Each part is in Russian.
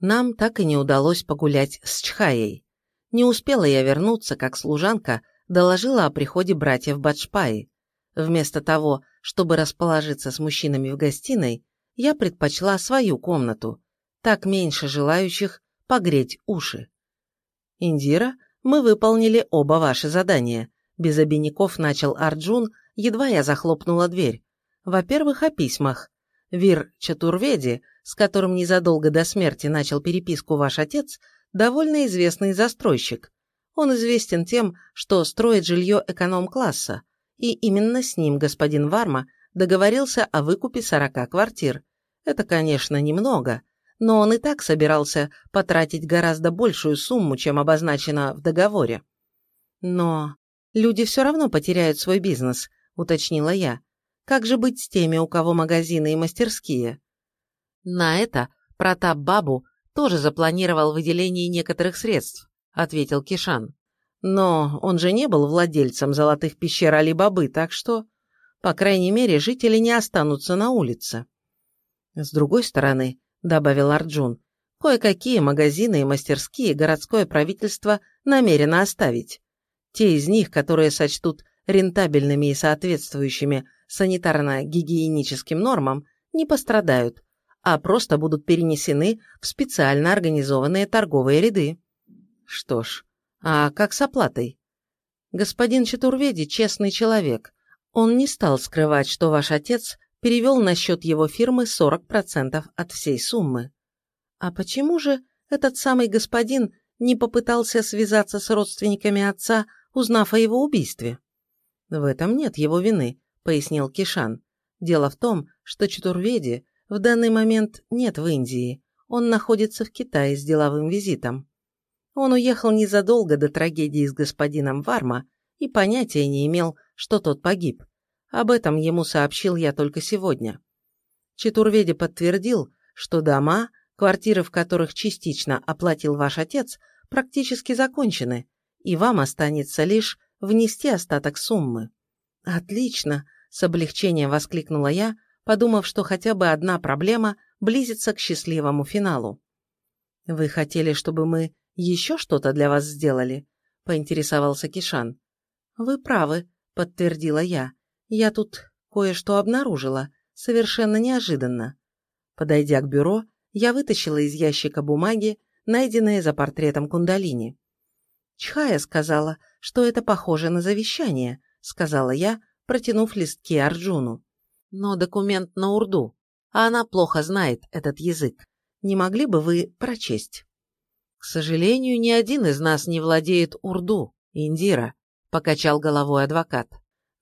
Нам так и не удалось погулять с Чхаей. Не успела я вернуться, как служанка доложила о приходе братьев Баджпаи. Вместо того, чтобы расположиться с мужчинами в гостиной, я предпочла свою комнату, так меньше желающих погреть уши. «Индира, мы выполнили оба ваши задания», – без обиняков начал Арджун, едва я захлопнула дверь. «Во-первых, о письмах. Вир Чатурведи, с которым незадолго до смерти начал переписку ваш отец, довольно известный застройщик. Он известен тем, что строит жилье эконом-класса, и именно с ним господин Варма договорился о выкупе 40 квартир. Это, конечно, немного, но он и так собирался потратить гораздо большую сумму, чем обозначено в договоре. Но люди все равно потеряют свой бизнес, уточнила я. Как же быть с теми, у кого магазины и мастерские? На это Протап Бабу тоже запланировал выделение некоторых средств, ответил Кишан. Но он же не был владельцем золотых пещер Али-Бабы, так что, по крайней мере, жители не останутся на улице. С другой стороны, добавил Арджун, кое-какие магазины и мастерские городское правительство намерено оставить. Те из них, которые сочтут рентабельными и соответствующими санитарно-гигиеническим нормам, не пострадают, а просто будут перенесены в специально организованные торговые ряды. Что ж, а как с оплатой? Господин Четурведи честный человек. Он не стал скрывать, что ваш отец перевел на счет его фирмы 40% от всей суммы. А почему же этот самый господин не попытался связаться с родственниками отца, узнав о его убийстве? В этом нет его вины, пояснил Кишан. Дело в том, что Четурведи в данный момент нет в Индии, он находится в Китае с деловым визитом. Он уехал незадолго до трагедии с господином Варма и понятия не имел, что тот погиб. Об этом ему сообщил я только сегодня. Четурведи подтвердил, что дома, квартиры в которых частично оплатил ваш отец, практически закончены, и вам останется лишь внести остаток суммы. «Отлично!» – с облегчением воскликнула я, подумав, что хотя бы одна проблема близится к счастливому финалу. «Вы хотели, чтобы мы еще что-то для вас сделали?» – поинтересовался Кишан. «Вы правы», – подтвердила я. «Я тут кое-что обнаружила, совершенно неожиданно». Подойдя к бюро, я вытащила из ящика бумаги, найденные за портретом Кундалини. «Чхая сказала, что это похоже на завещание», – сказала я, протянув листки Арджуну. «Но документ на урду, а она плохо знает этот язык. Не могли бы вы прочесть?» «К сожалению, ни один из нас не владеет урду, Индира», – покачал головой адвокат.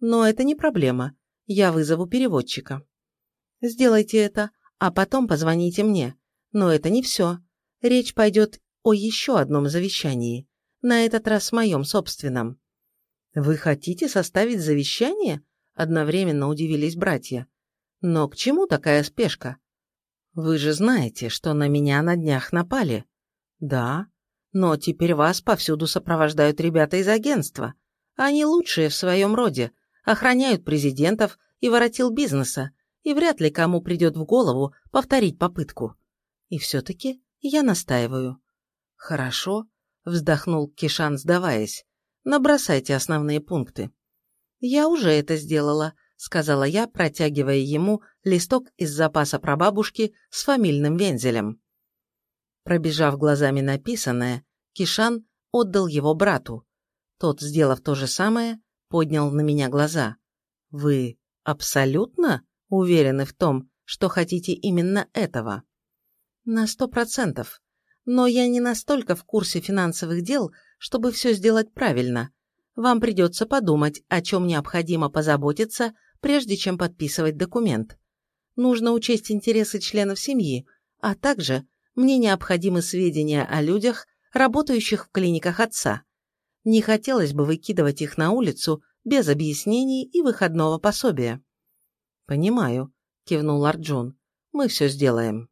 «Но это не проблема. Я вызову переводчика». «Сделайте это, а потом позвоните мне. Но это не все. Речь пойдет о еще одном завещании, на этот раз моем собственном». «Вы хотите составить завещание?» – одновременно удивились братья. «Но к чему такая спешка?» «Вы же знаете, что на меня на днях напали», «Да, но теперь вас повсюду сопровождают ребята из агентства. Они лучшие в своем роде, охраняют президентов и воротил бизнеса, и вряд ли кому придет в голову повторить попытку. И все-таки я настаиваю». «Хорошо», — вздохнул Кишан, сдаваясь. «Набросайте основные пункты». «Я уже это сделала», — сказала я, протягивая ему листок из запаса прабабушки с фамильным вензелем. Пробежав глазами написанное, Кишан отдал его брату. Тот, сделав то же самое, поднял на меня глаза. «Вы абсолютно уверены в том, что хотите именно этого?» «На сто процентов. Но я не настолько в курсе финансовых дел, чтобы все сделать правильно. Вам придется подумать, о чем необходимо позаботиться, прежде чем подписывать документ. Нужно учесть интересы членов семьи, а также мне необходимы сведения о людях, работающих в клиниках отца. Не хотелось бы выкидывать их на улицу без объяснений и выходного пособия. «Понимаю», — кивнул Арджун. «Мы все сделаем».